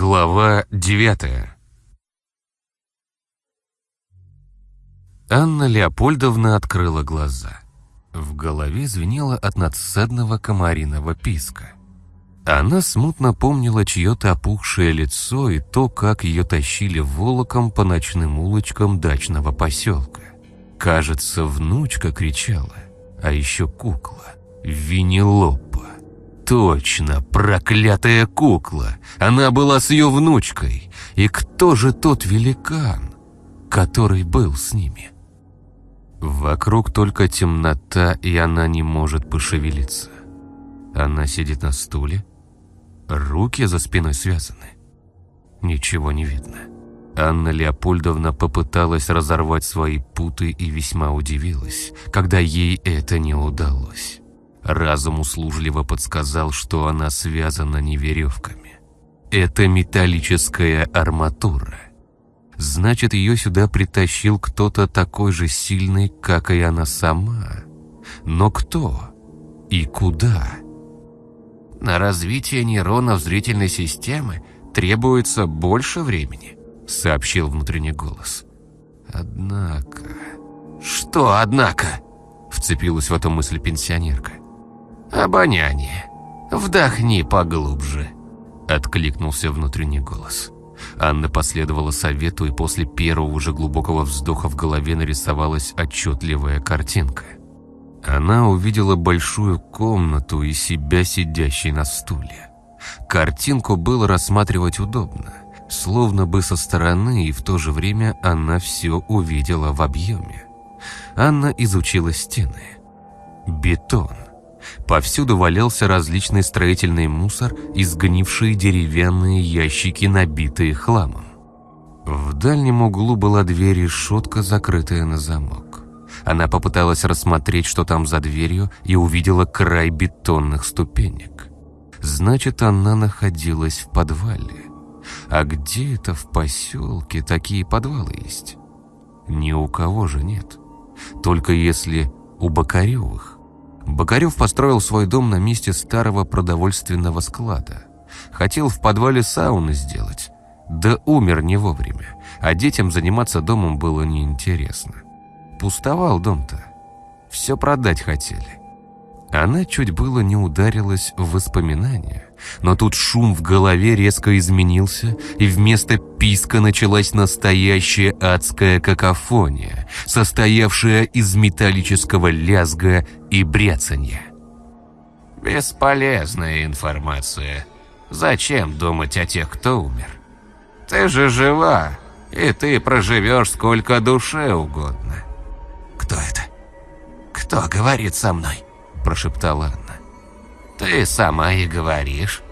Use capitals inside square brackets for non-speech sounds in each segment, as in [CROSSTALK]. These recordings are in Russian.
Глава девятая Анна Леопольдовна открыла глаза. В голове звенело от надсадного комариного писка. Она смутно помнила чье-то опухшее лицо и то, как ее тащили волоком по ночным улочкам дачного поселка. Кажется, внучка кричала, а еще кукла. Винилопа. Точно, проклятая кукла. Она была с ее внучкой. И кто же тот великан, который был с ними? Вокруг только темнота, и она не может пошевелиться. Она сидит на стуле, руки за спиной связаны. Ничего не видно. Анна Леопольдовна попыталась разорвать свои путы и весьма удивилась, когда ей это не удалось. Разум услужливо подсказал, что она связана не веревками. Это металлическая арматура. Значит, ее сюда притащил кто-то такой же сильный, как и она сама. Но кто? И куда? На развитие нейронов зрительной системы требуется больше времени, сообщил внутренний голос. Однако... Что однако? Вцепилась в эту мысль пенсионерка. Обоняние. Вдохни поглубже. Откликнулся внутренний голос. Анна последовала совету, и после первого же глубокого вздоха в голове нарисовалась отчетливая картинка. Она увидела большую комнату и себя сидящей на стуле. Картинку было рассматривать удобно, словно бы со стороны, и в то же время она все увидела в объеме. Анна изучила стены. Бетон. Повсюду валялся различный строительный мусор и сгнившие деревянные ящики, набитые хламом. В дальнем углу была дверь и решетка, закрытая на замок. Она попыталась рассмотреть, что там за дверью, и увидела край бетонных ступенек. Значит, она находилась в подвале. А где это в поселке такие подвалы есть? Ни у кого же нет. Только если у Бокаревых. Бокарев построил свой дом на месте старого продовольственного склада. Хотел в подвале сауны сделать. Да умер не вовремя, а детям заниматься домом было неинтересно. Пустовал дом-то. Все продать хотели. Она чуть было не ударилась в воспоминания, но тут шум в голове резко изменился, и вместо писка началась настоящая адская какофония, состоявшая из металлического лязга и бряцанья. «Бесполезная информация. Зачем думать о тех, кто умер? Ты же жива, и ты проживешь сколько душе угодно». «Кто это? Кто говорит со мной?» – прошептала Анна. «Ты сама и говоришь.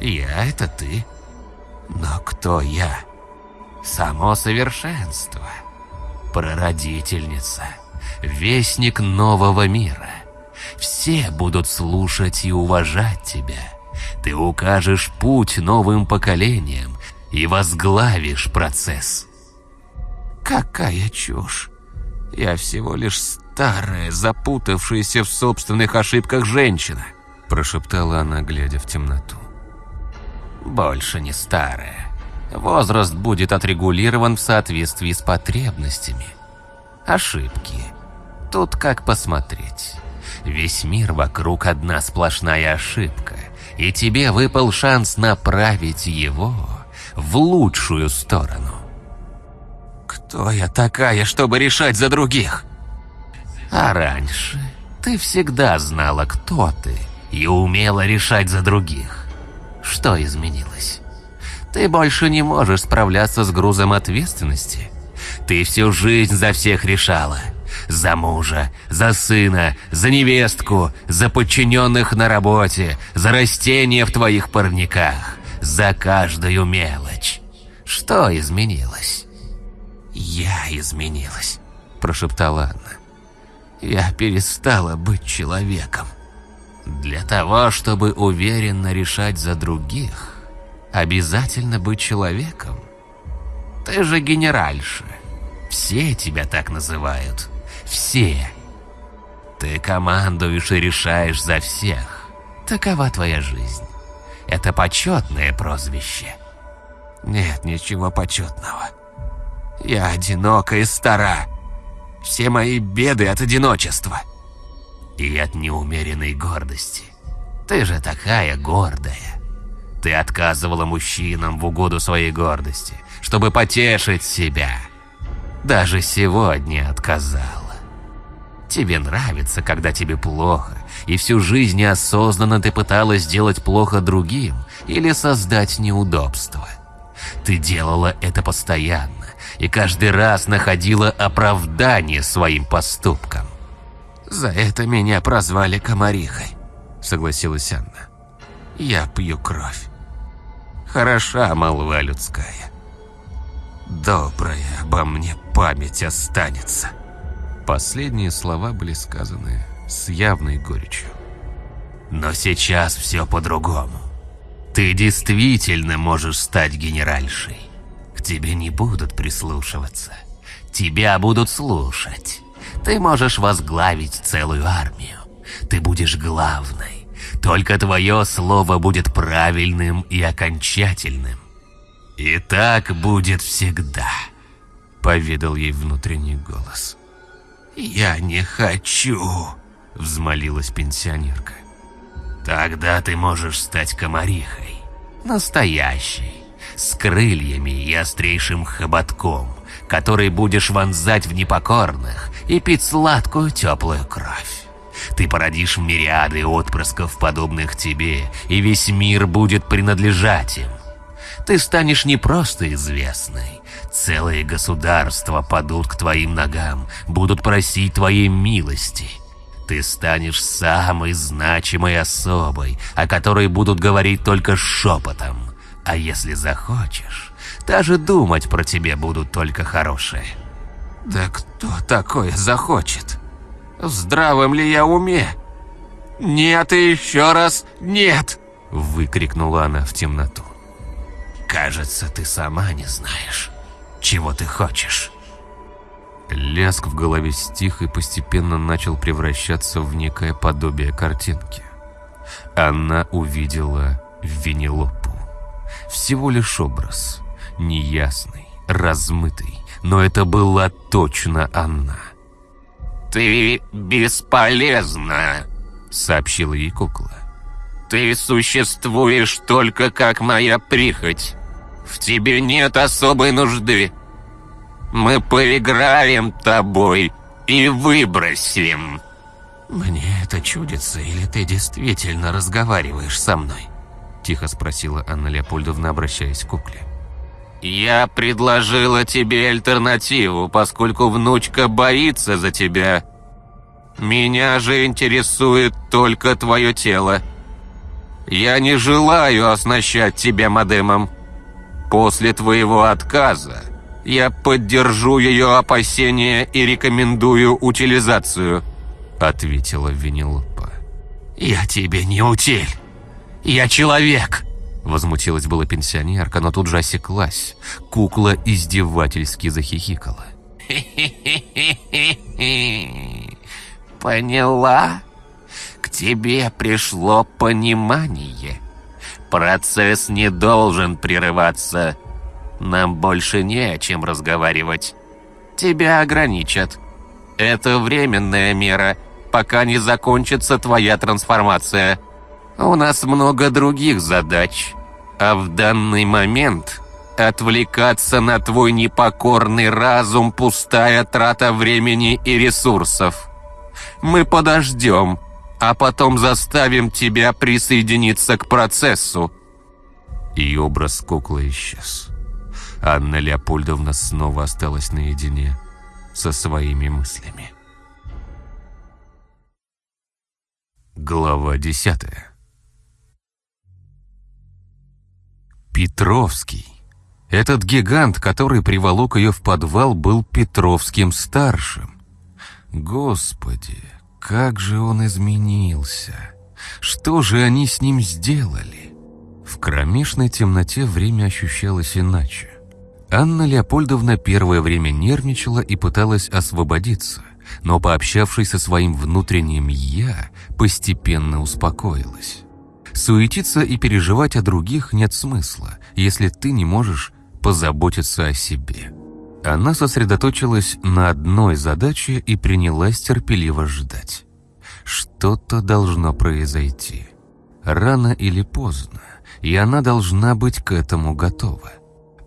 Я – это ты. Но кто я? Само совершенство. Прародительница. Вестник нового мира. Все будут слушать и уважать тебя. Ты укажешь путь новым поколениям и возглавишь процесс». «Какая чушь! Я всего лишь старая, запутавшаяся в собственных ошибках женщина», прошептала она, глядя в темноту. «Больше не старая. Возраст будет отрегулирован в соответствии с потребностями. Ошибки. Тут как посмотреть. Весь мир вокруг одна сплошная ошибка, и тебе выпал шанс направить его в лучшую сторону. Кто я такая, чтобы решать за других? А раньше ты всегда знала, кто ты, и умела решать за других. Что изменилось? Ты больше не можешь справляться с грузом ответственности. Ты всю жизнь за всех решала. За мужа, за сына, за невестку, за подчиненных на работе, за растения в твоих парниках, за каждую мелочь. Что изменилось? «Я изменилась», – прошептала Анна. «Я перестала быть человеком». Для того, чтобы уверенно решать за других, обязательно быть человеком. Ты же генеральша. Все тебя так называют. Все. Ты командуешь и решаешь за всех. Такова твоя жизнь. Это почетное прозвище. Нет ничего почетного. Я одинока и стара. Все мои беды от одиночества. И от неумеренной гордости. Ты же такая гордая. Ты отказывала мужчинам в угоду своей гордости, чтобы потешить себя. Даже сегодня отказала. Тебе нравится, когда тебе плохо, и всю жизнь неосознанно ты пыталась сделать плохо другим или создать неудобства. Ты делала это постоянно и каждый раз находила оправдание своим поступкам. «За это меня прозвали комарихой», — согласилась Анна. «Я пью кровь. Хороша молва людская. Добрая обо мне память останется». Последние слова были сказаны с явной горечью. «Но сейчас все по-другому. Ты действительно можешь стать генеральшей. Тебе не будут прислушиваться. Тебя будут слушать. Ты можешь возглавить целую армию. Ты будешь главной. Только твое слово будет правильным и окончательным. И так будет всегда», — поведал ей внутренний голос. «Я не хочу», — взмолилась пенсионерка. «Тогда ты можешь стать комарихой. Настоящей. С крыльями и острейшим хоботком, который будешь вонзать в непокорных и пить сладкую теплую кровь. Ты породишь мириады отпрысков, подобных тебе, и весь мир будет принадлежать им. Ты станешь не просто известной. Целые государства падут к твоим ногам, будут просить твоей милости. Ты станешь самой значимой особой, о которой будут говорить только шепотом. А если захочешь, даже думать про тебя будут только хорошие. Да кто такое захочет? В здравом ли я уме? Нет и еще раз нет! Выкрикнула она в темноту. Кажется, ты сама не знаешь, чего ты хочешь. Лязг в голове стих и постепенно начал превращаться в некое подобие картинки. Она увидела Венелопу. Всего лишь образ, неясный, размытый, но это была точно она. «Ты бесполезна», — сообщила ей кукла. «Ты существуешь только как моя прихоть. В тебе нет особой нужды. Мы поиграем тобой и выбросим». «Мне это чудится, или ты действительно разговариваешь со мной?» Тихо спросила Анна Леопольдовна, обращаясь к кукле. «Я предложила тебе альтернативу, поскольку внучка боится за тебя. Меня же интересует только твое тело. Я не желаю оснащать тебя модемом. После твоего отказа я поддержу ее опасения и рекомендую утилизацию», — ответила Венелопа. «Я тебе не утиль. Я человек!» Возмутилась была пенсионерка, но тут же осеклась. Кукла издевательски захихикала. [LAUGHS] «Поняла? К тебе пришло понимание. Процесс не должен прерываться. Нам больше не о чем разговаривать. Тебя ограничат. Это временная мера, пока не закончится твоя трансформация. У нас много других задач. А в данный момент отвлекаться на твой непокорный разум – пустая трата времени и ресурсов. Мы подождем, а потом заставим тебя присоединиться к процессу. И образ куклы исчез. Анна Леопольдовна снова осталась наедине со своими мыслями. Глава десятая Петровский. Этот гигант, который приволок ее в подвал, был Петровским-старшим. Господи, как же он изменился! Что же они с ним сделали? В кромешной темноте время ощущалось иначе. Анна Леопольдовна первое время нервничала и пыталась освободиться, но, пообщавшись со своим внутренним «я», постепенно успокоилась. Суетиться и переживать о других нет смысла, если ты не можешь позаботиться о себе. Она сосредоточилась на одной задаче и принялась терпеливо ждать. Что-то должно произойти. Рано или поздно, и она должна быть к этому готова.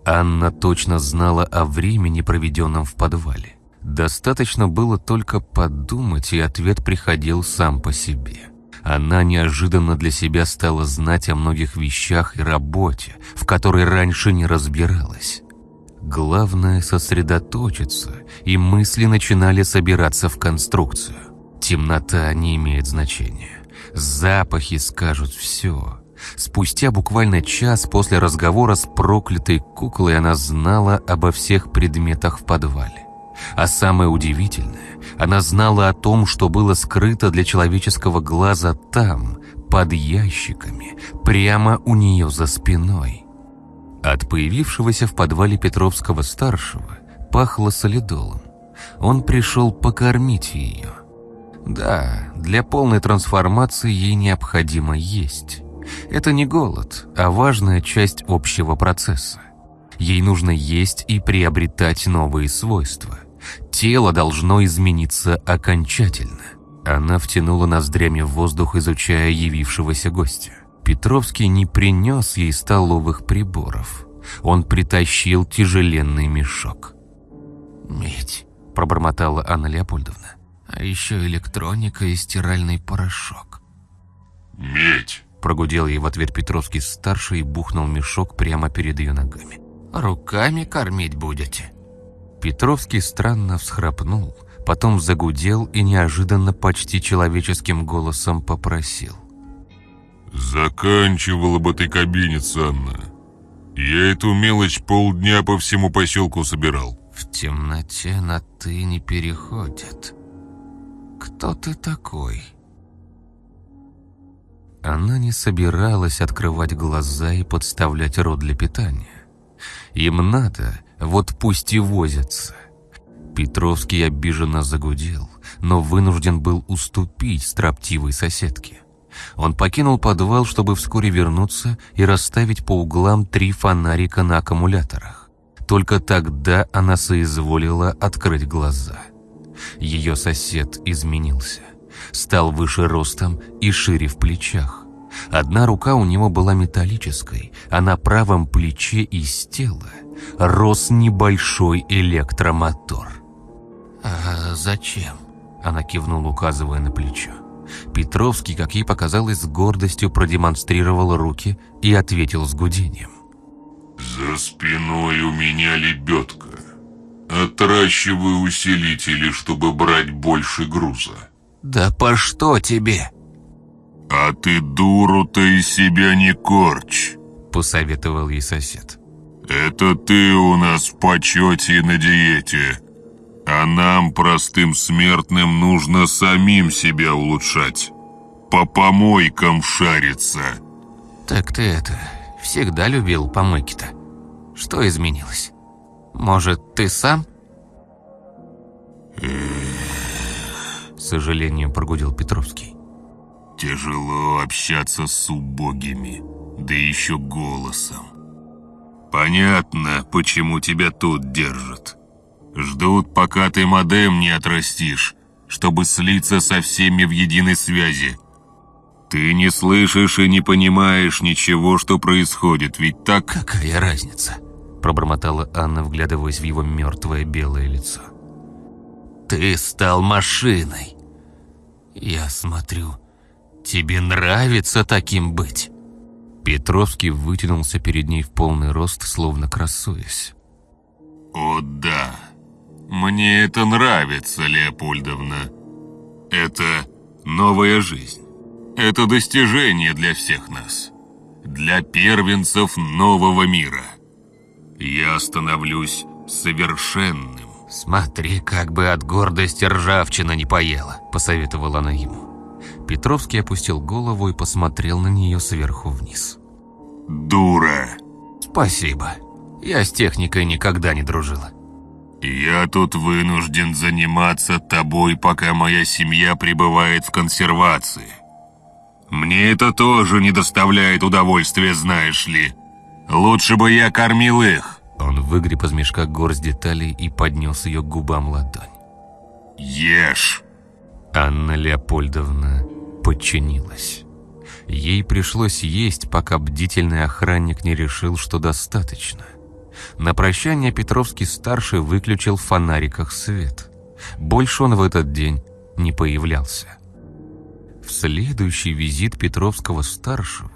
Анна точно знала о времени, проведенном в подвале. Достаточно было только подумать, и ответ приходил сам по себе. Она неожиданно для себя стала знать о многих вещах и работе, в которой раньше не разбиралась. Главное — сосредоточиться, и мысли начинали собираться в конструкцию. Темнота не имеет значения. Запахи скажут все. Спустя буквально час после разговора с проклятой куклой она знала обо всех предметах в подвале. А самое удивительное, она знала о том, что было скрыто для человеческого глаза там, под ящиками, прямо у нее за спиной. От появившегося в подвале Петровского-старшего пахло солидолом. Он пришел покормить ее. Да, для полной трансформации ей необходимо есть. Это не голод, а важная часть общего процесса. Ей нужно есть и приобретать новые свойства. Тело должно измениться окончательно. Она втянула ноздрями в воздух, изучая явившегося гостя. Петровский не принес ей столовых приборов. Он притащил тяжеленный мешок. «Медь», — пробормотала Анна Леопольдовна. «А еще электроника и стиральный порошок». «Медь», — прогудел ей в ответ Петровский-старший и бухнул мешок прямо перед ее ногами. «Руками кормить будете?» Петровский странно всхрапнул, потом загудел и неожиданно почти человеческим голосом попросил. «Заканчивала бы ты кабинец, Анна. Я эту мелочь полдня по всему поселку собирал». «В темноте на «ты» не переходят. Кто ты такой?» Она не собиралась открывать глаза и подставлять рот для питания. Им надо, вот пусть и возятся. Петровский обиженно загудел, но вынужден был уступить строптивой соседке. Он покинул подвал, чтобы вскоре вернуться и расставить по углам три фонарика на аккумуляторах. Только тогда она соизволила открыть глаза. Ее сосед изменился. Стал выше ростом и шире в плечах. Одна рука у него была металлической, а на правом плече из тела рос небольшой электромотор. «А зачем?» Она кивнула, указывая на плечо. Петровский, как ей показалось, с гордостью продемонстрировал руки и ответил с гудением. «За спиной у меня лебедка. Отращиваю усилители, чтобы брать больше груза». «Да по что тебе?» «А ты дуру-то из себя не корчь», — посоветовал ей сосед. «Это ты у нас в почете и на диете, а нам, простым смертным, нужно самим себя улучшать, по помойкам шариться». «Так ты это, всегда любил помойки-то. Что изменилось? Может, ты сам?» С сожалением прогудел Петровский. «Тяжело общаться с убогими, да еще голосом. Понятно, почему тебя тут держат. Ждут, пока ты модем не отрастишь, чтобы слиться со всеми в единой связи. Ты не слышишь и не понимаешь ничего, что происходит, ведь так...» «Какая разница?» Пробормотала Анна, вглядываясь в его мертвое белое лицо. «Ты стал машиной. Я смотрю, тебе нравится таким быть». Петровский вытянулся перед ней в полный рост, словно красуясь. «О да, мне это нравится, Леопольдовна. Это новая жизнь. Это достижение для всех нас. Для первенцев нового мира. Я становлюсь совершенным». «Смотри, как бы от гордости ржавчина не поела», — посоветовала она ему. Петровский опустил голову и посмотрел на нее сверху вниз. «Дура!» «Спасибо. Я с техникой никогда не дружила». «Я тут вынужден заниматься тобой, пока моя семья пребывает в консервации. Мне это тоже не доставляет удовольствия, знаешь ли. Лучше бы я кормил их. Он выгреб из мешка горсть деталей и поднес ее к губам ладонь. Ешь. Анна Леопольдовна подчинилась. Ей пришлось есть, пока бдительный охранник не решил, что достаточно. На прощание Петровский-старший выключил в фонариках свет. Больше он в этот день не появлялся. В следующий визит Петровского-старшего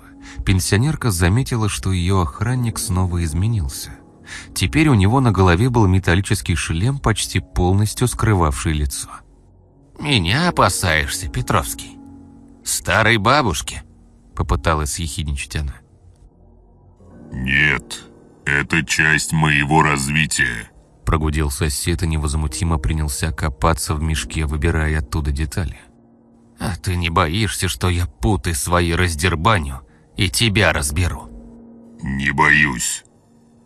пенсионерка заметила, что ее охранник снова изменился. Теперь у него на голове был металлический шлем, почти полностью скрывавший лицо. «Меня опасаешься, Петровский? Старой бабушки?» Попыталась съехидничать она. «Нет, это часть моего развития», Прогудел сосед и невозмутимо принялся копаться в мешке, выбирая оттуда детали. «А ты не боишься, что я путы свои раздербаню и тебя разберу?» «Не боюсь.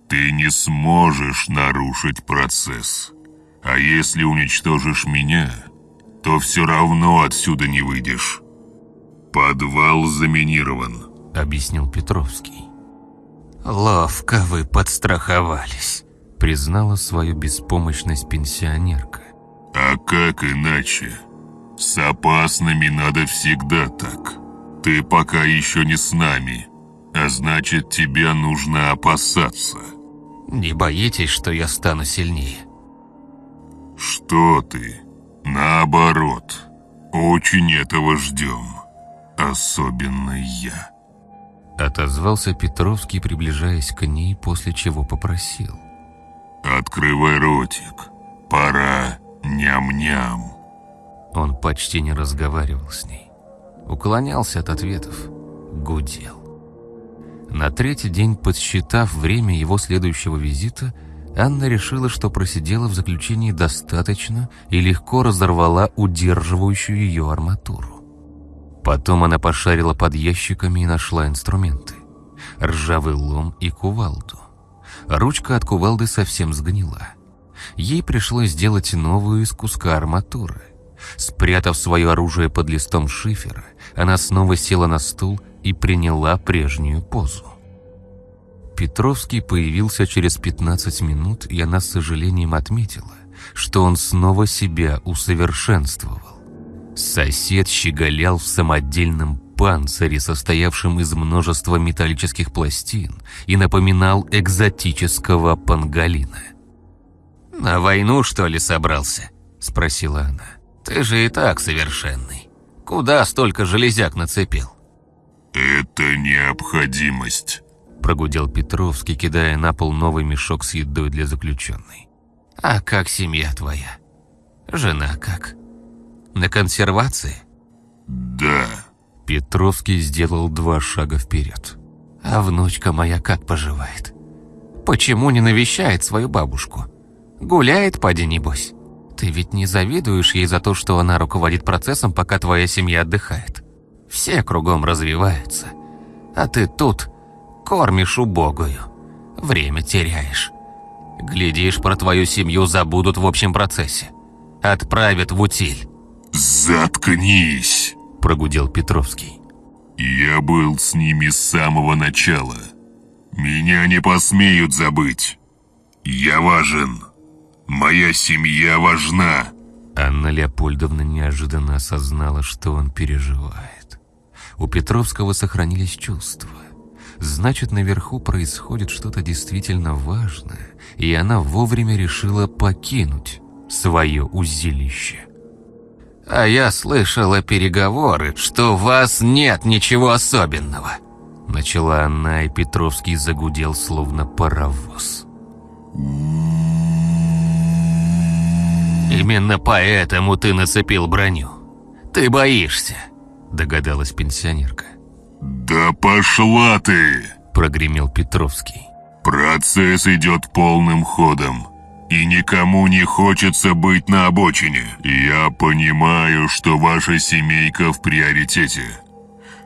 Ты не сможешь нарушить процесс. А если уничтожишь меня, то все равно отсюда не выйдешь. Подвал заминирован», — объяснил Петровский. «Ловко вы подстраховались», — признала свою беспомощность пенсионерка. «А как иначе? С опасными надо всегда так. Ты пока еще не с нами, а значит, тебя нужно опасаться». «Не боитесь, что я стану сильнее?» «Что ты? Наоборот, очень этого ждем. Особенно я». Отозвался Петровский, приближаясь к ней, после чего попросил. «Открывай ротик. Пора ням-ням». Он почти не разговаривал с ней. Уклонялся от ответов. Гудел. На третий день, подсчитав время его следующего визита, Анна решила, что просидела в заключении достаточно и легко разорвала удерживающую ее арматуру. Потом она пошарила под ящиками и нашла инструменты. Ржавый лом и кувалду. Ручка от кувалды совсем сгнила. Ей пришлось сделать новую из куска арматуры. Спрятав свое оружие под листом шифера, она снова села на стул и приняла прежнюю позу. Петровский появился через 15 минут, и она с сожалением отметила, что он снова себя усовершенствовал. Сосед щеголял в самодельном панцире, состоявшем из множества металлических пластин, и напоминал экзотического панголина. «На войну, что ли, собрался?» – спросила она. «Ты же и так совершенный. Куда столько железяк нацепил?» «Это необходимость», – прогудел Петровский, кидая на пол новый мешок с едой для заключенной. «А как семья твоя? Жена как?» На консервации? Да. Петровский сделал два шага вперед. А внучка моя как поживает? Почему не навещает свою бабушку? Гуляет, поди небось. Ты ведь не завидуешь ей за то, что она руководит процессом, пока твоя семья отдыхает. Все кругом развиваются. А ты тут кормишь убогую. Время теряешь. Глядишь, про твою семью забудут в общем процессе. Отправят в утиль. «Заткнись!» – прогудел Петровский. «Я был с ними с самого начала. Меня не посмеют забыть. Я важен. Моя семья важна». Анна Леопольдовна неожиданно осознала, что он переживает. У Петровского сохранились чувства. Значит, наверху происходит что-то действительно важное, и она вовремя решила покинуть свое узилище. А я слышала переговоры, что у вас нет ничего особенного. Начала она, и Петровский загудел, словно паровоз. Именно поэтому ты нацепил броню. Ты боишься, догадалась пенсионерка. Да пошла ты, прогремел Петровский. Процесс идет полным ходом и никому не хочется быть на обочине. Я понимаю, что ваша семейка в приоритете.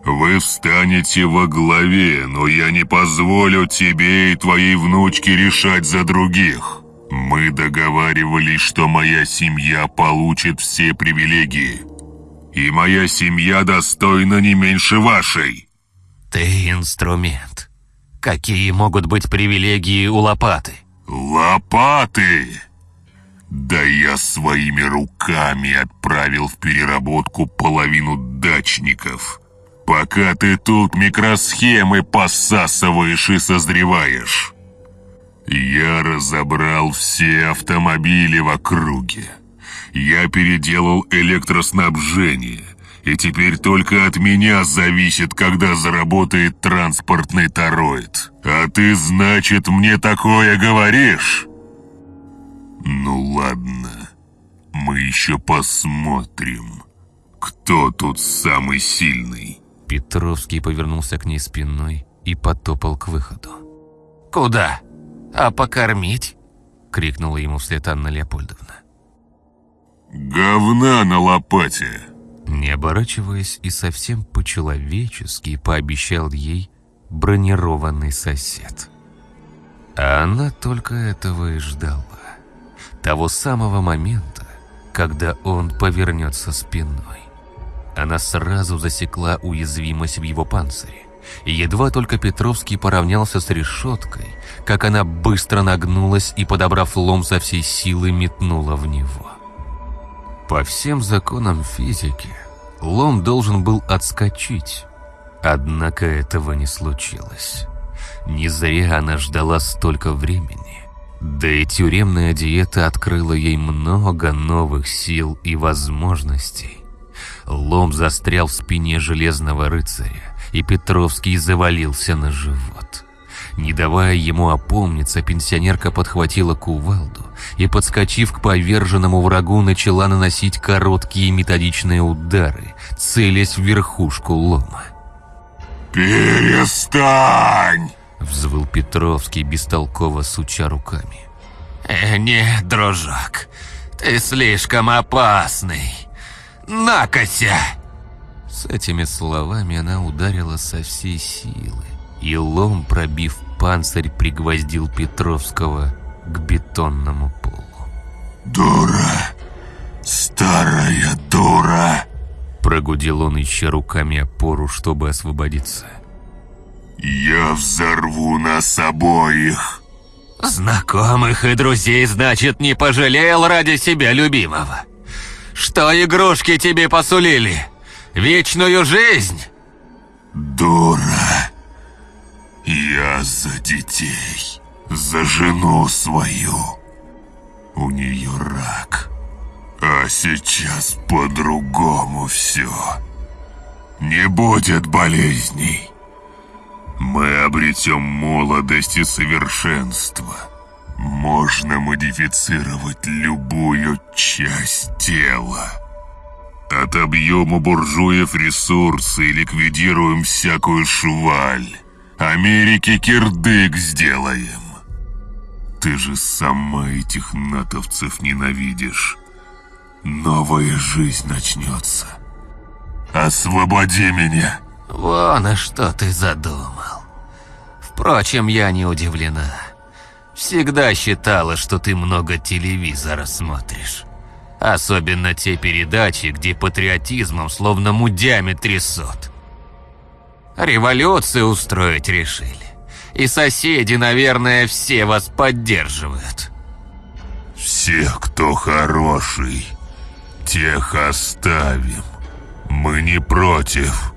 Вы встанете во главе, но я не позволю тебе и твоей внучке решать за других. Мы договаривались, что моя семья получит все привилегии. И моя семья достойна не меньше вашей. Ты инструмент. Какие могут быть привилегии у лопаты? Лопаты! Да я своими руками отправил в переработку половину дачников. Пока ты тут микросхемы посасываешь и созреваешь. Я разобрал все автомобили в округе. Я переделал электроснабжение. И теперь только от меня зависит, когда заработает транспортный тароид. А ты, значит, мне такое говоришь? Ну ладно, мы еще посмотрим, кто тут самый сильный. Петровский повернулся к ней спиной и потопал к выходу. «Куда? А покормить?» — крикнула ему вслед Анна Леопольдовна. «Говна на лопате!» Не оборачиваясь и совсем по-человечески пообещал ей бронированный сосед. А она только этого и ждала. Того самого момента, когда он повернется спиной. Она сразу засекла уязвимость в его панцире. И едва только Петровский поравнялся с решеткой, как она быстро нагнулась и, подобрав лом со всей силы, метнула в него. По всем законам физики, лом должен был отскочить. Однако этого не случилось. Не зря она ждала столько времени. Да и тюремная диета открыла ей много новых сил и возможностей. Лом застрял в спине железного рыцаря, и Петровский завалился на живот. Не давая ему опомниться, пенсионерка подхватила кувалду и, подскочив к поверженному врагу, начала наносить короткие методичные удары, целясь в верхушку лома. «Перестань!» — взвыл Петровский, бестолково суча руками. «Э, «Нет, дружок, ты слишком опасный. Накося!» С этими словами она ударила со всей силы, и лом, пробив панцирь, пригвоздил Петровского к бетонному полу. «Дура! Старая дура!» Прогудел он, ища руками опору, чтобы освободиться. «Я взорву нас обоих!» «Знакомых и друзей, значит, не пожалел ради себя любимого. Что игрушки тебе посулили? Вечную жизнь?» «Дура! Я за детей, за жену свою. У нее рак, а сейчас по-другому все. Не будет болезней. Мы обретем молодость и совершенство. Можно модифицировать любую часть тела. Отобьем у буржуев ресурсы и ликвидируем всякую шваль. Америке кирдык сделаем. Ты же сама этих натовцев ненавидишь. Новая жизнь начнется. Освободи меня. Вон, а что ты задумал. Впрочем, я не удивлена. Всегда считала, что ты много телевизора смотришь. Особенно те передачи, где патриотизмом словно мудями трясут. Революцию устроить решили. И соседи, наверное, все вас поддерживают. Всех, кто хороший, тех оставим. Мы не против.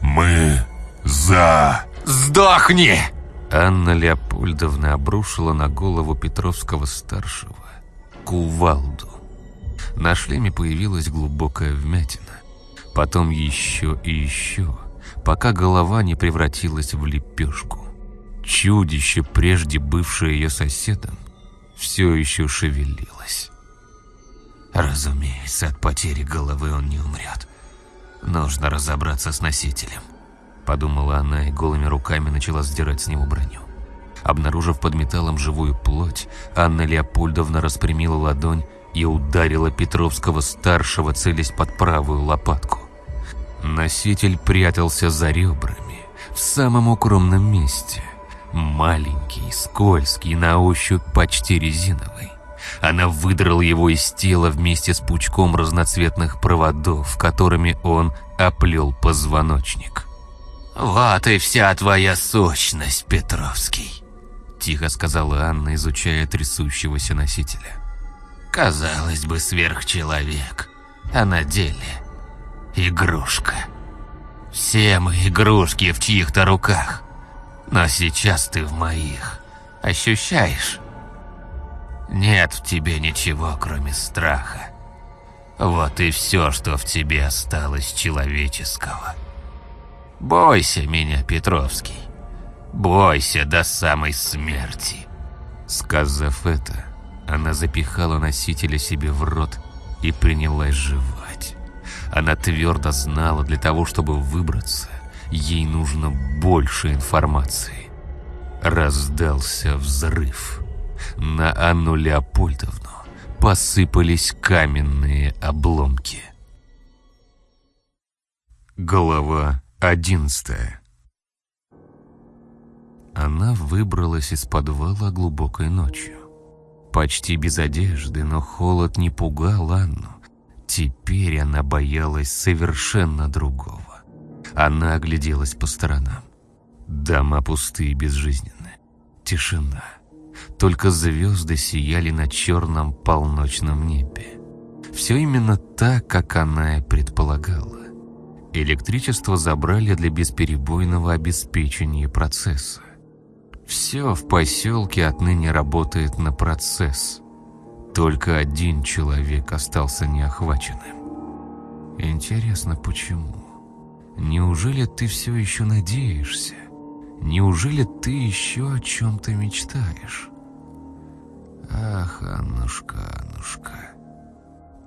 Мы за... Сдохни! Анна Леопольдовна обрушила на голову Петровского-старшего кувалду. На шлеме появилась глубокая вмятина. Потом еще и еще, пока голова не превратилась в лепешку. Чудище, прежде бывшее ее соседом, все еще шевелилось. Разумеется, от потери головы он не умрет. Нужно разобраться с носителем. Подумала она и голыми руками начала сдирать с него броню. Обнаружив под металлом живую плоть, Анна Леопольдовна распрямила ладонь и ударила Петровского-старшего, целясь под правую лопатку. Носитель прятался за ребрами, в самом укромном месте. Маленький, скользкий, на ощупь почти резиновый. Она выдрала его из тела вместе с пучком разноцветных проводов, которыми он оплел позвоночник. «Вот и вся твоя сущность, Петровский», — тихо сказала Анна, изучая трясущегося носителя. «Казалось бы, сверхчеловек, а на деле игрушка. Все мы игрушки в чьих-то руках, но сейчас ты в моих. Ощущаешь? Нет в тебе ничего, кроме страха. Вот и все, что в тебе осталось человеческого. Бойся меня, Петровский. Бойся до самой смерти. Сказав это, она запихала носителя себе в рот и принялась жевать. Она твердо знала, для того, чтобы выбраться, ей нужно больше информации. Раздался взрыв. На Анну Леопольдовну посыпались каменные обломки. Глава одиннадцатая Она выбралась из подвала глубокой ночью. Почти без одежды, но холод не пугал Анну. Теперь она боялась совершенно другого. Она огляделась по сторонам. Дома пустые и безжизненные. Тишина. Только звезды сияли на черном полночном небе. Все именно так, как она и предполагала. Электричество забрали для бесперебойного обеспечения процесса. Все в поселке отныне работает на процесс. Только один человек остался неохваченным. Интересно, почему? Неужели ты все еще надеешься? Неужели ты еще о чем-то мечтаешь? Ах, Аннушка, Аннушка.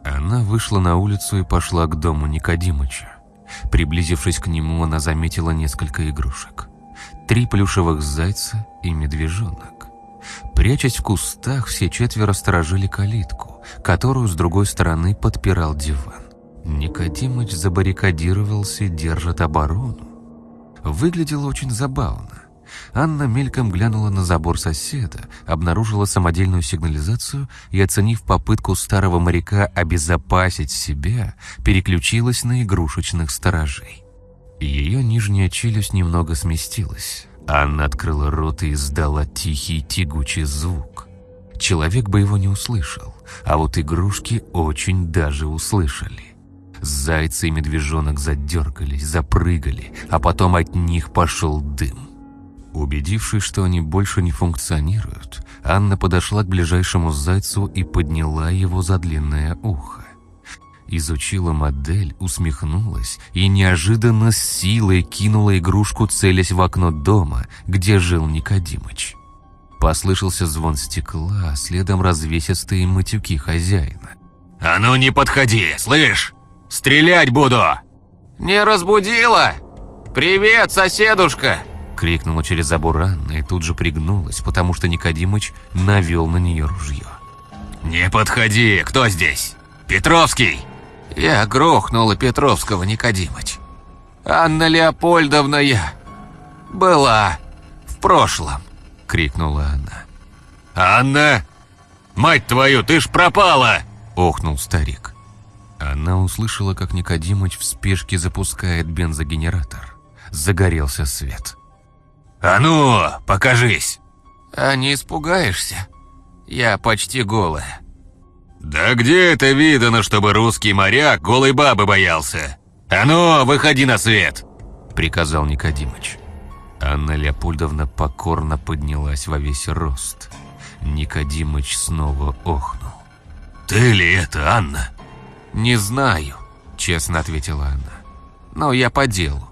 Она вышла на улицу и пошла к дому Никодимыча. Приблизившись к нему, она заметила несколько игрушек. Три плюшевых зайца и медвежонок. Прячась в кустах, все четверо сторожили калитку, которую с другой стороны подпирал диван. Никодимыч забаррикадировался, держит оборону. Выглядело очень забавно. Анна мельком глянула на забор соседа, обнаружила самодельную сигнализацию и, оценив попытку старого моряка обезопасить себя, переключилась на игрушечных сторожей. Ее нижняя челюсть немного сместилась. Анна открыла рот и издала тихий тягучий звук. Человек бы его не услышал, а вот игрушки очень даже услышали. Зайцы и медвежонок задергались, запрыгали, а потом от них пошел дым. Убедившись, что они больше не функционируют, Анна подошла к ближайшему зайцу и подняла его за длинное ухо. Изучила модель, усмехнулась и неожиданно с силой кинула игрушку, целясь в окно дома, где жил Никодимыч. Послышался звон стекла, а следом развесистые матюки хозяина. «А ну не подходи, слышь! Стрелять буду!» «Не разбудила? Привет, соседушка!» Крикнула через забор Анна и тут же пригнулась, потому что Никодимыч навел на нее ружье. «Не подходи! Кто здесь? Петровский!» «Я грохнула Петровского, Никодимыч. Анна Леопольдовна я была в прошлом!» — крикнула она. «Анна? Мать твою, ты ж пропала!» — охнул старик. Она услышала, как Никодимыч в спешке запускает бензогенератор. Загорелся свет. «А ну, покажись!» «А не испугаешься? Я почти голая». «Да где это видано, чтобы русский моряк голой бабы боялся? А ну, выходи на свет!» Приказал Никодимыч. Анна Леопольдовна покорно поднялась во весь рост. Никодимыч снова охнул. «Ты ли это, Анна?» «Не знаю», — честно ответила она. «Но я по делу.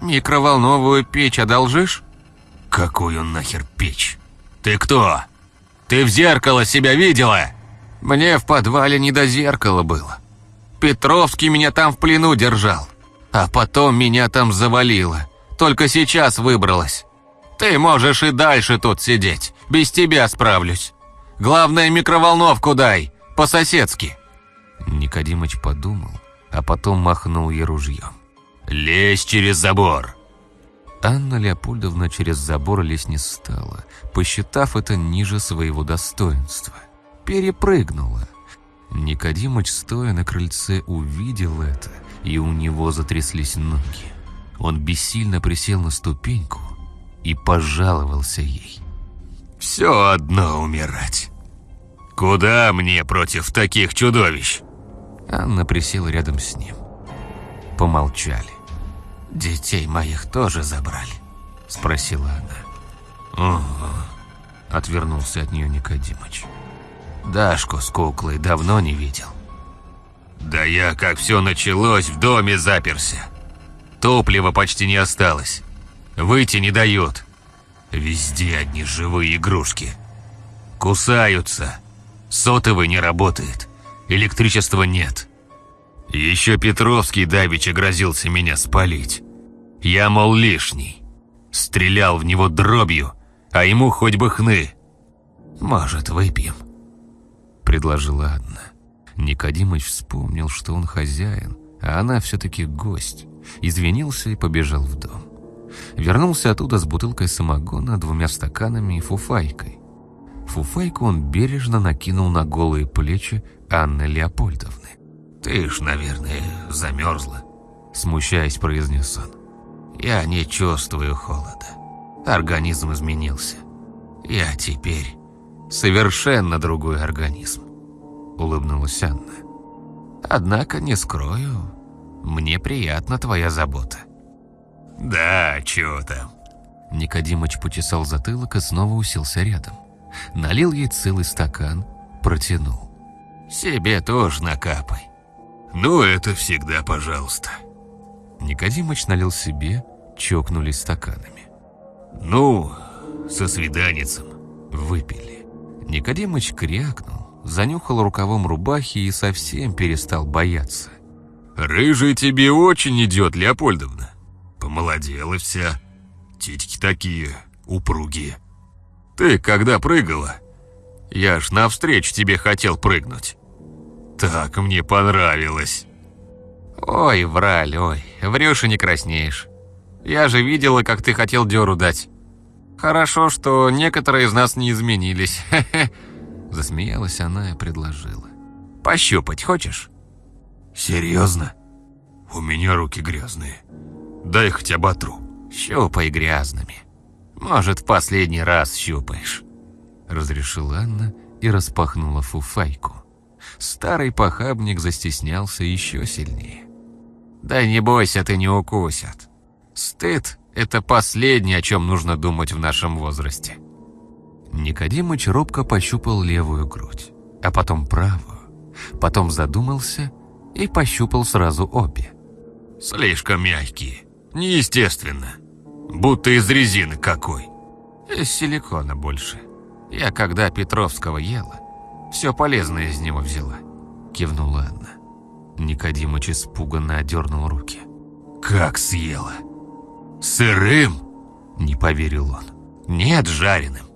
Микроволновую печь одолжишь?» «Какую нахер печь? Ты кто? Ты в зеркало себя видела?» «Мне в подвале не до зеркала было. Петровский меня там в плену держал, а потом меня там завалило. Только сейчас выбралась. Ты можешь и дальше тут сидеть, без тебя справлюсь. Главное, микроволновку дай, по-соседски». Никодимыч подумал, а потом махнул ей ружьем. «Лезь через забор!» Анна Леопольдовна через забор лезть не стала, посчитав это ниже своего достоинства. Перепрыгнула. Никодимыч, стоя на крыльце, увидел это, и у него затряслись ноги. Он бессильно присел на ступеньку и пожаловался ей. «Все одно умирать. Куда мне против таких чудовищ?» Анна присела рядом с ним. Помолчали. «Детей моих тоже забрали?» – спросила она. «Угу», – отвернулся от нее Никодимыч. «Дашку с куклой давно не видел». «Да я, как все началось, в доме заперся. Топлива почти не осталось. Выйти не дают. Везде одни живые игрушки. Кусаются. Сотовый не работает. Электричества нет. Еще Петровский давеча грозился меня спалить. Я, мол, лишний. Стрелял в него дробью, а ему хоть бы хны. «Может, выпьем?» – предложила Анна. Никодимыч вспомнил, что он хозяин, а она все-таки гость. Извинился и побежал в дом. Вернулся оттуда с бутылкой самогона, двумя стаканами и фуфайкой. Фуфайку он бережно накинул на голые плечи Анны Леопольдовны. «Ты ж, наверное, замерзла», — смущаясь, произнес он. «Я не чувствую холода. Организм изменился. Я теперь совершенно другой организм», — улыбнулась Анна. «Однако, не скрою, мне приятна твоя забота». «Да, чё там?» Никодимыч почесал затылок и снова уселся рядом. Налил ей целый стакан, протянул. «Себе тоже накапай». «Ну, это всегда пожалуйста». Никодимыч налил себе, чокнулись стаканами. «Ну, со свиданицем». Выпили. Никодимыч крякнул, занюхал рукавом рубахи и совсем перестал бояться. «Рыжий тебе очень идет, Леопольдовна. Помолодела вся. Титьки такие упругие. Ты когда прыгала? Я ж навстречу тебе хотел прыгнуть. Так мне понравилось». «Ой, враль, ой, врешь и не краснеешь. Я же видела, как ты хотел дёру дать. Хорошо, что некоторые из нас не изменились. [LAUGHS] Засмеялась она и предложила. «Пощупать хочешь?» «Серьезно? У меня руки грязные. Дай хотя бы отру». «Щупай грязными. Может, в последний раз щупаешь». Разрешила Анна и распахнула фуфайку. Старый похабник застеснялся еще сильнее. «Да не бойся, ты не укусят. Стыд — это последнее, о чем нужно думать в нашем возрасте». Никодимыч робко пощупал левую грудь, а потом правую, потом задумался и пощупал сразу обе. «Слишком мягкие, неестественно, будто из резины какой». «Из силикона больше. Я когда Петровского ела, все полезное из него взяла», — кивнула Анна. Никодимыч испуганно одернул руки. «Как съела? Сырым?» — не поверил он. «Нет, жареным.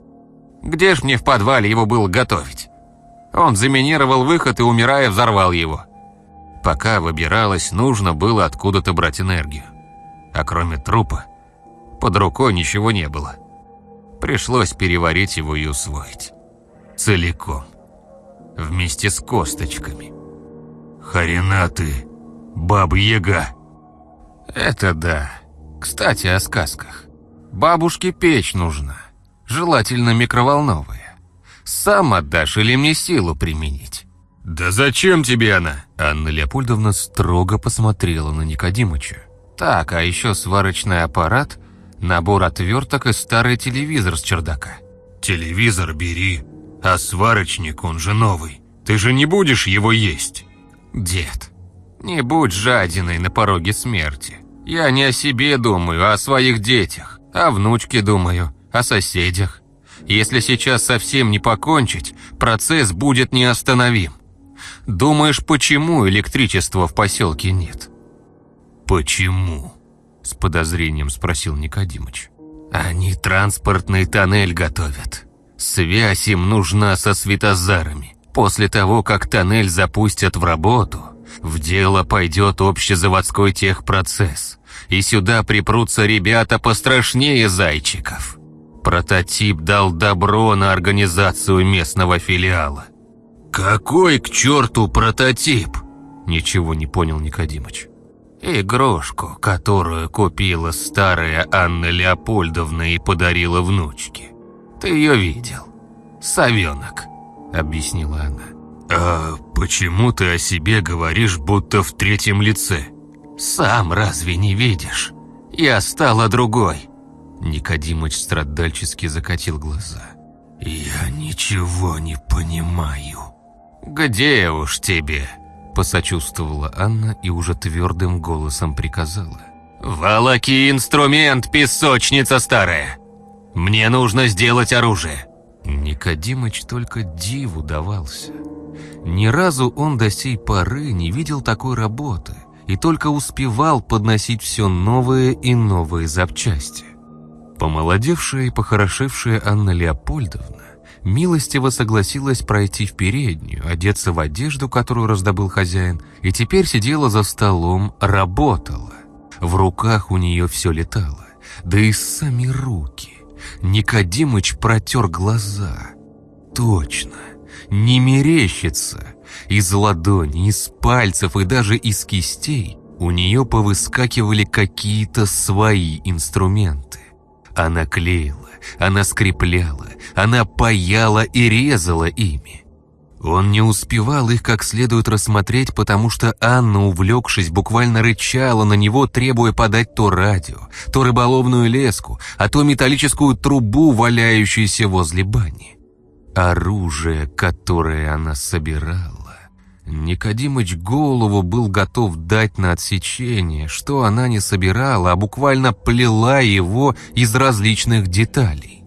Где ж мне в подвале его было готовить? Он заминировал выход и, умирая, взорвал его. Пока выбиралась, нужно было откуда-то брать энергию. А кроме трупа, под рукой ничего не было. Пришлось переварить его и усвоить. Целиком. Вместе с косточками. Хрена ты, баба-яга. Это да. Кстати, о сказках. Бабушке печь нужна. Желательно микроволновая. Сам отдашь или мне силу применить? «Да зачем тебе она?» Анна Леопольдовна строго посмотрела на Никодимыча. «Так, а еще сварочный аппарат, набор отверток и старый телевизор с чердака». «Телевизор бери, а сварочник, он же новый. Ты же не будешь его есть?» «Дед, не будь жадиной на пороге смерти. Я не о себе думаю, а о своих детях, о внучке думаю, о соседях. Если сейчас совсем не покончить, процесс будет неостановим. Думаешь, почему электричества в поселке нет?» «Почему?» — с подозрением спросил Никодимыч. «Они транспортный тоннель готовят. Связь им нужна со светозарами. После того, как тоннель запустят в работу, в дело пойдет общезаводской техпроцесс, и сюда припрутся ребята пострашнее зайчиков. Прототип дал добро на организацию местного филиала. «Какой к черту прототип?» Ничего не понял Никодимыч. «Игрушку, которую купила старая Анна Леопольдовна и подарила внучке. Ты ее видел. Совенок», — объяснила она. «А почему ты о себе говоришь, будто в третьем лице?» «Сам разве не видишь? Я стала другой». Никодимыч страдальчески закатил глаза. «Я ничего не понимаю». «Где уж тебе?» Посочувствовала Анна и уже твердым голосом приказала. «Волоки инструмент, песочница старая! Мне нужно сделать оружие!» Никодимыч только диву давался. Ни разу он до сей поры не видел такой работы и только успевал подносить все новые и новые запчасти. Помолодевшая и похорошевшая Анна Леопольдовна милостиво согласилась пройти в переднюю, одеться в одежду, которую раздобыл хозяин, и теперь сидела за столом, работала. В руках у нее все летало, да и сами руки. Никодимыч протер глаза. Точно, не мерещится. Из ладони, из пальцев и даже из кистей у нее повыскакивали какие-то свои инструменты. Она клеила, она скрепляла, она паяла и резала ими. Он не успевал их как следует рассмотреть, потому что Анна, увлекшись, буквально рычала на него, требуя подать то радио, то рыболовную леску, а то металлическую трубу, валяющуюся возле бани. Оружие, которое она собирала. Никодимыч голову был готов дать на отсечение, что она не собирала, а буквально плела его из различных деталей.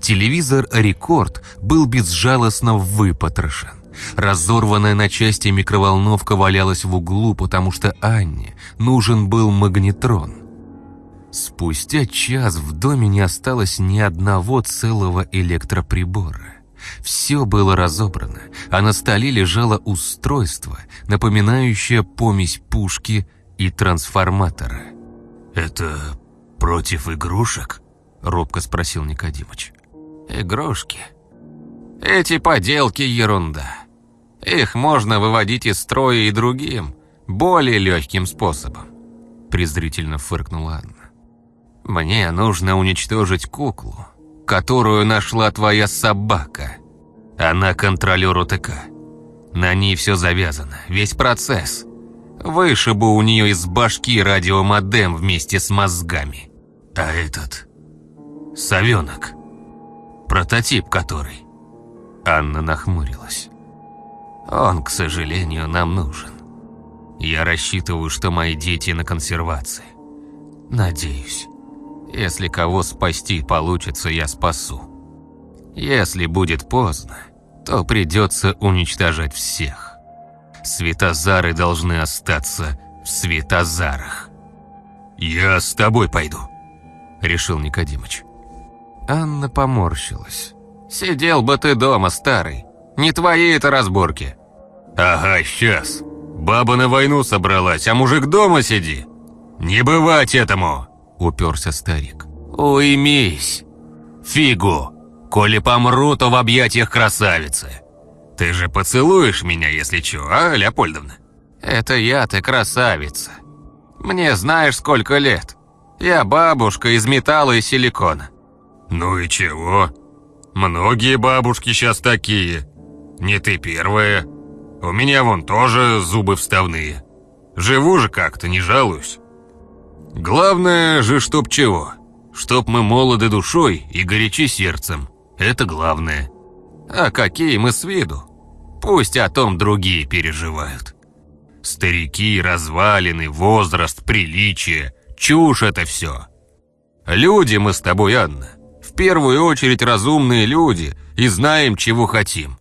Телевизор «Рекорд» был безжалостно выпотрошен. Разорванная на части микроволновка валялась в углу, потому что Анне нужен был магнетрон. Спустя час в доме не осталось ни одного целого электроприбора. Все было разобрано, а на столе лежало устройство, напоминающее помесь пушки и трансформатора. «Это против игрушек?» — робко спросил Никодимыч. «Игрушки? Эти поделки — ерунда. Их можно выводить из строя и другим, более легким способом», — презрительно фыркнула Анна. «Мне нужно уничтожить куклу, которую нашла твоя собака. Она контролер УТК. На ней все завязано, весь процесс. Вышибу у нее из башки радиомодем вместе с мозгами. А этот... Совенок. Прототип который. Анна нахмурилась. Он, к сожалению, нам нужен. Я рассчитываю, что мои дети на консервации. Надеюсь. Если кого спасти получится, я спасу. Если будет поздно, то придется уничтожать всех. Светозары должны остаться в Светозарах. «Я с тобой пойду», — решил Никодимыч. Анна поморщилась. «Сидел бы ты дома, старый. Не твои это разборки». «Ага, сейчас. Баба на войну собралась, а мужик дома сиди. Не бывать этому!» Уперся старик. «Уймись! Фигу! Коли помру, то в объятиях красавицы! Ты же поцелуешь меня, если чё, а, Леопольдовна?» «Это я, ты красавица. Мне знаешь, сколько лет. Я бабушка из металла и силикона». «Ну и чего? Многие бабушки сейчас такие. Не ты первая. У меня вон тоже зубы вставные. Живу же как-то, не жалуюсь». Главное же, чтоб чего? Чтоб мы молоды душой и горячи сердцем. Это главное. А какие мы с виду? Пусть о том другие переживают. Старики, развалины, возраст, приличие. Чушь это все. Люди мы с тобой, Анна. В первую очередь разумные люди и знаем, чего хотим.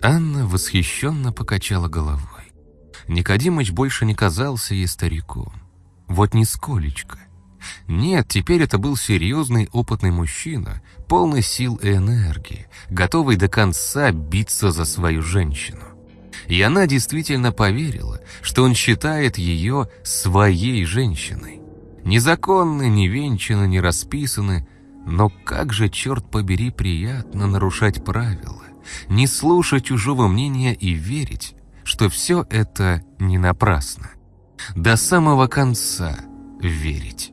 Анна восхищенно покачала головой. Никодимыч больше не казался ей стариком. Вот нисколечко. Нет, теперь это был серьезный опытный мужчина, полный сил и энергии, готовый до конца биться за свою женщину. И она действительно поверила, что он считает ее своей женщиной. Незаконно, не венчаны, не расписаны, но как же, черт побери, приятно нарушать правила, не слушать чужого мнения и верить, что все это не напрасно. До самого конца верить.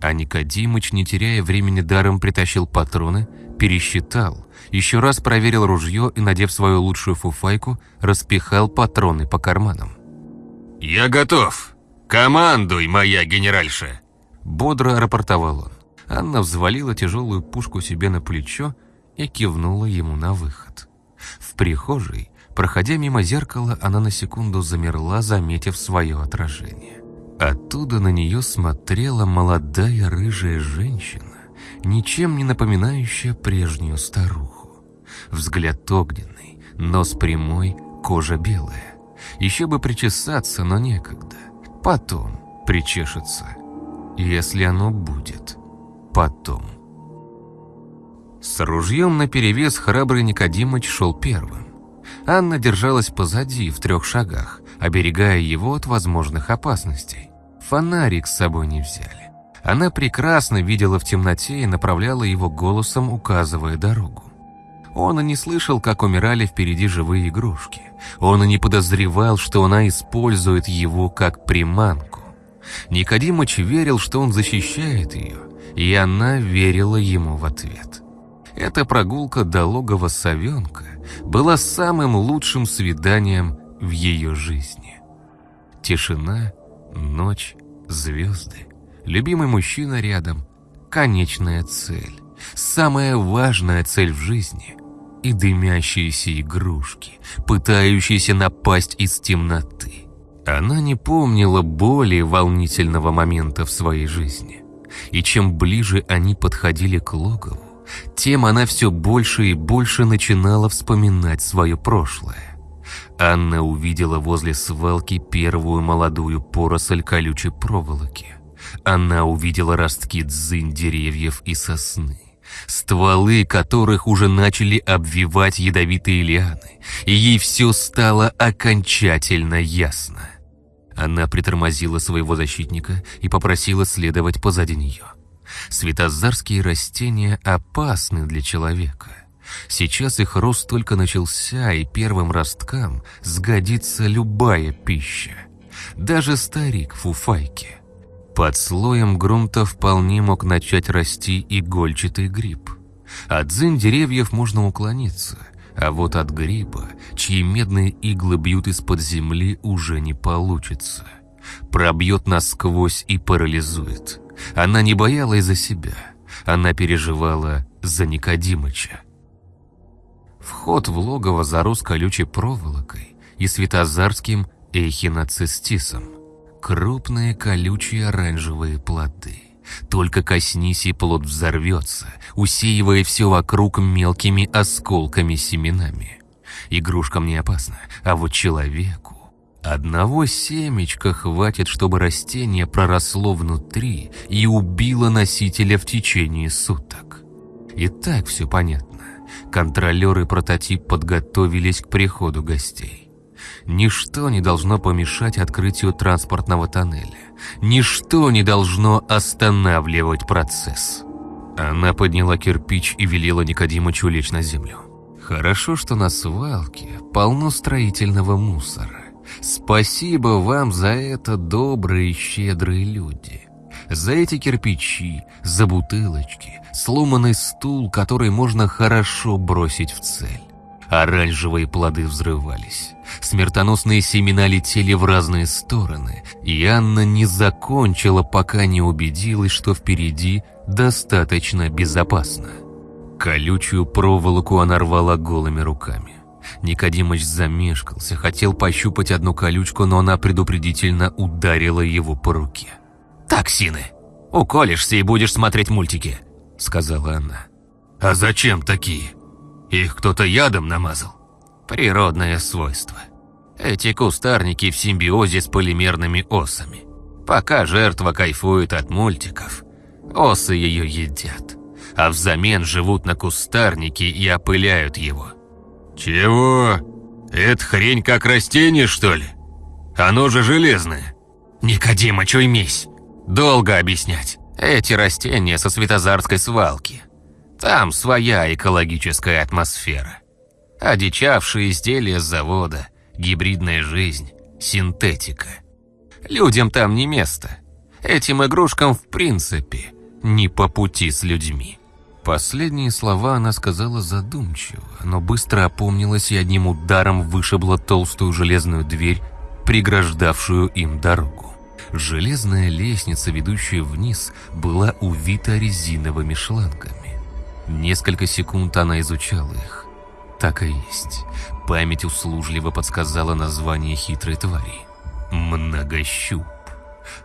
А Никодимыч, не теряя времени даром, притащил патроны, пересчитал, еще раз проверил ружье и, надев свою лучшую фуфайку, распихал патроны по карманам. «Я готов! Командуй, моя генеральша!» Бодро рапортовал он. Анна взвалила тяжелую пушку себе на плечо и кивнула ему на выход. В прихожей, проходя мимо зеркала, она на секунду замерла, заметив свое отражение. Оттуда на нее смотрела молодая рыжая женщина, ничем не напоминающая прежнюю старуху. Взгляд огненный, нос прямой, кожа белая. Еще бы причесаться, но некогда. Потом причешется, если оно будет. Потом. С ружьем наперевес храбрый Никодимыч шел первым. Анна держалась позади, в трех шагах, оберегая его от возможных опасностей. Фонарик с собой не взяли. Она прекрасно видела в темноте и направляла его голосом, указывая дорогу. Он и не слышал, как умирали впереди живые игрушки. Он и не подозревал, что она использует его как приманку. Никодимыч верил, что он защищает ее, и она верила ему в ответ. Эта прогулка до логова совенка была самым лучшим свиданием в ее жизни. Тишина, ночь, звезды, любимый мужчина рядом, конечная цель, самая важная цель в жизни и дымящиеся игрушки, пытающиеся напасть из темноты. Она не помнила более волнительного момента в своей жизни. И чем ближе они подходили к логову, тем она все больше и больше начинала вспоминать свое прошлое. Анна увидела возле свалки первую молодую поросль колючей проволоки. Она увидела ростки дзынь деревьев и сосны, стволы которых уже начали обвивать ядовитые лианы, и ей все стало окончательно ясно. Она притормозила своего защитника и попросила следовать позади нее. Светозарские растения опасны для человека. Сейчас их рост только начался, и первым росткам сгодится любая пища. Даже старик Фуфайки. Под слоем грунта вполне мог начать расти игольчатый гриб. От дзынь деревьев можно уклониться, а вот от гриба, чьи медные иглы бьют из-под земли, уже не получится. Пробьет насквозь и парализует. Она не боялась за себя. Она переживала за Никодимыча. Вход в логово зарос колючей проволокой и светозарским эхиноцистисом. Крупные колючие оранжевые плоды. Только коснись, и плод взорвется, усеивая все вокруг мелкими осколками семенами. Игрушкам не опасно, а вот человеку Одного семечка хватит, чтобы растение проросло внутри и убило носителя в течение суток. И так все понятно. Контролер и прототип подготовились к приходу гостей. Ничто не должно помешать открытию транспортного тоннеля. Ничто не должно останавливать процесс. Она подняла кирпич и велела Никодимычу лечь на землю. Хорошо, что на свалке полно строительного мусора. Спасибо вам за это, добрые и щедрые люди. За эти кирпичи, за бутылочки, сломанный стул, который можно хорошо бросить в цель. Оранжевые плоды взрывались. Смертоносные семена летели в разные стороны, и Анна не закончила, пока не убедилась, что впереди достаточно безопасно. Колючую проволоку она рвала голыми руками. Никодимыч замешкался, хотел пощупать одну колючку, но она предупредительно ударила его по руке. «Токсины! Уколешься и будешь смотреть мультики», — сказала она. «А зачем такие? Их кто-то ядом намазал?» «Природное свойство. Эти кустарники в симбиозе с полимерными осами. Пока жертва кайфует от мультиков, осы ее едят, а взамен живут на кустарнике и опыляют его». «Чего? Это хрень как растение, что ли? Оно же железное». «Никодима, уймись! Долго объяснять. Эти растения со светозарской свалки. Там своя экологическая атмосфера. Одичавшие изделия с завода, гибридная жизнь, синтетика. Людям там не место. Этим игрушкам в принципе не по пути с людьми. Последние слова она сказала задумчиво, но быстро опомнилась и одним ударом вышибла толстую железную дверь, преграждавшую им дорогу. Железная лестница, ведущая вниз, была увита резиновыми шлангами. Несколько секунд она изучала их. Так и есть. Память услужливо подсказала название хитрой твари. Многощуп.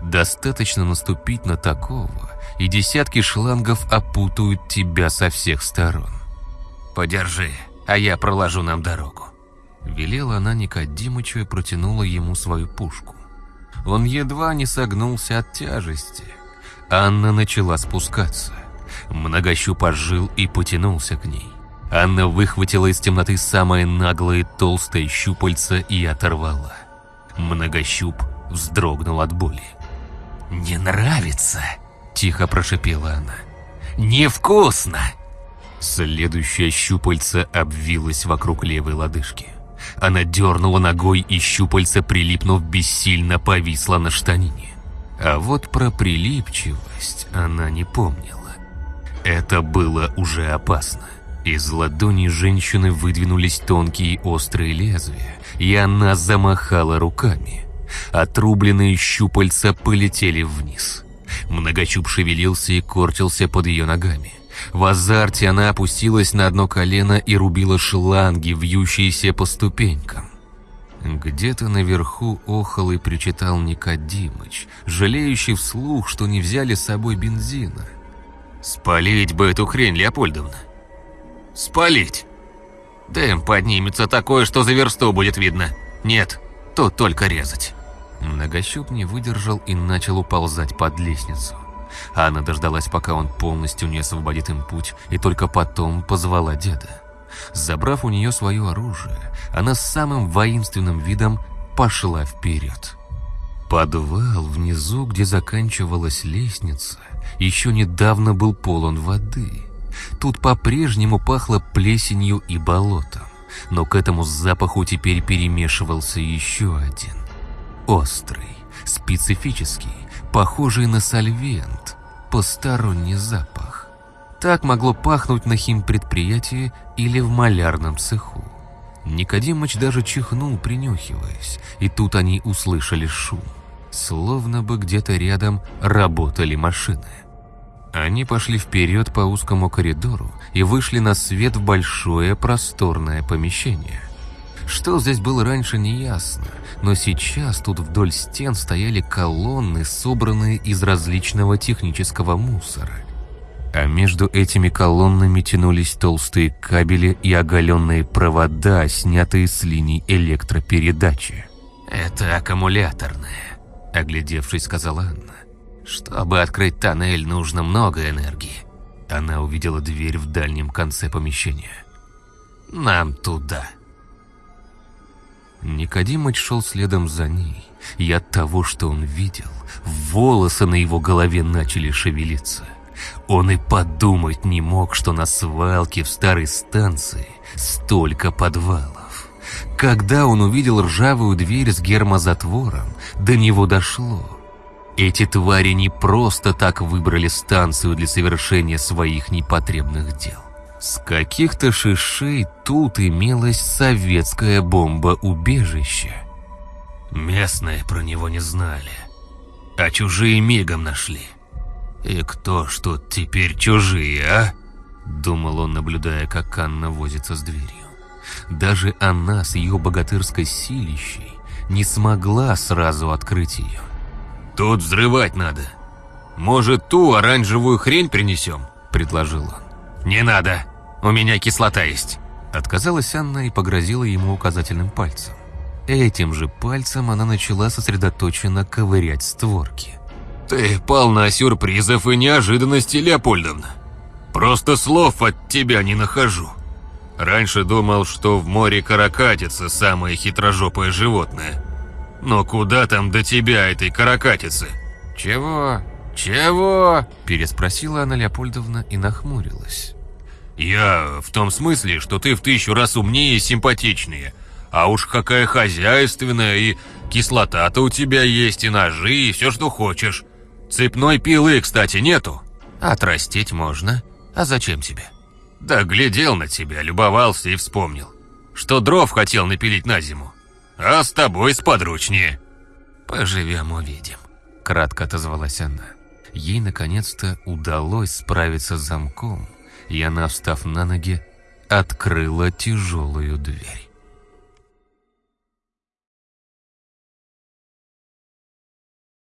Достаточно наступить на такого, и десятки шлангов опутают тебя со всех сторон. «Подержи, а я проложу нам дорогу». Велела она Никодимычу и протянула ему свою пушку. Он едва не согнулся от тяжести. Анна начала спускаться. Многощуп ожил и потянулся к ней. Анна выхватила из темноты самое наглое толстое щупальце и оторвала. Многощуп вздрогнул от боли. «Не нравится!» – тихо прошипела она. «Невкусно!» Следующее щупальце обвилось вокруг левой лодыжки. Она дернула ногой, и щупальце, прилипнув, бессильно повисло на штанине. А вот про прилипчивость она не помнила. Это было уже опасно. Из ладони женщины выдвинулись тонкие острые лезвия, и она замахала руками. Отрубленные щупальца полетели вниз. Многочуб шевелился и кортился под ее ногами. В азарте она опустилась на одно колено и рубила шланги, вьющиеся по ступенькам. Где-то наверху охал и причитал Никодимыч, жалеющий вслух, что не взяли с собой бензина. «Спалить бы эту хрень, Леопольдовна!» «Спалить!» «Дым поднимется такое, что за версту будет видно. Нет, тут только резать». Многощуп не выдержал и начал уползать под лестницу. Анна дождалась, пока он полностью не освободит им путь, и только потом позвала деда. Забрав у нее свое оружие, она с самым воинственным видом пошла вперед. Подвал внизу, где заканчивалась лестница, еще недавно был полон воды. Тут по-прежнему пахло плесенью и болотом, но к этому запаху теперь перемешивался еще один. Острый, специфический, похожий на сольвент, посторонний запах. Так могло пахнуть на химпредприятии или в малярном цеху. Никодимыч даже чихнул, принюхиваясь, и тут они услышали шум. Словно бы где-то рядом работали машины. Они пошли вперед по узкому коридору и вышли на свет в большое просторное помещение. Что здесь было раньше, не ясно, но сейчас тут вдоль стен стояли колонны, собранные из различного технического мусора. А между этими колоннами тянулись толстые кабели и оголенные провода, снятые с линий электропередачи. «Это аккумуляторные», — оглядевшись, сказала Анна. «Чтобы открыть тоннель, нужно много энергии». Она увидела дверь в дальнем конце помещения. «Нам туда». Никодимыч шел следом за ней, и от того, что он видел, волосы на его голове начали шевелиться. Он и подумать не мог, что на свалке в старой станции столько подвалов. Когда он увидел ржавую дверь с гермозатвором, до него дошло. Эти твари не просто так выбрали станцию для совершения своих непотребных дел. С каких-то шишей тут имелось советское бомба-убежище. Местные про него не знали, а чужие мигом нашли. И кто ж тут теперь чужие, а? Думал он, наблюдая, как Анна возится с дверью. Даже она с ее богатырской силищей не смогла сразу открыть ее. «Тут взрывать надо. Может, ту оранжевую хрень принесем?» – предложил он. «Не надо, у меня кислота есть». Отказалась Анна и погрозила ему указательным пальцем. Этим же пальцем она начала сосредоточенно ковырять створки. «Ты полна сюрпризов и неожиданностей, Леопольдовна. Просто слов от тебя не нахожу. Раньше думал, что в море каракатица самое хитрожопое животное. Но куда там до тебя, этой каракатицы?» «Чего? Чего?» – переспросила Анна Леопольдовна и нахмурилась. Я в том смысле, что ты в тысячу раз умнее и симпатичнее. А уж какая хозяйственная, и кислота-то у тебя есть, и ножи, и все, что хочешь. Цепной пилы, кстати, нету. Отрастить можно. А зачем тебе? Да глядел на тебя, любовался и вспомнил, что дров хотел напилить на зиму. А с тобой сподручнее. Поживем, увидим. Кратко отозвалась она. Ей наконец-то удалось справиться с замком, и она, встав на ноги, открыла тяжелую дверь.